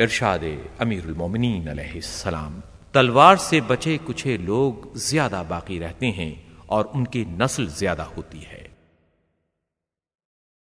ارشاد امیر المومنین علیہ السلام۔ تلوار سے بچے کچھ لوگ زیادہ باقی رہتے ہیں اور ان کی نسل زیادہ ہوتی ہے۔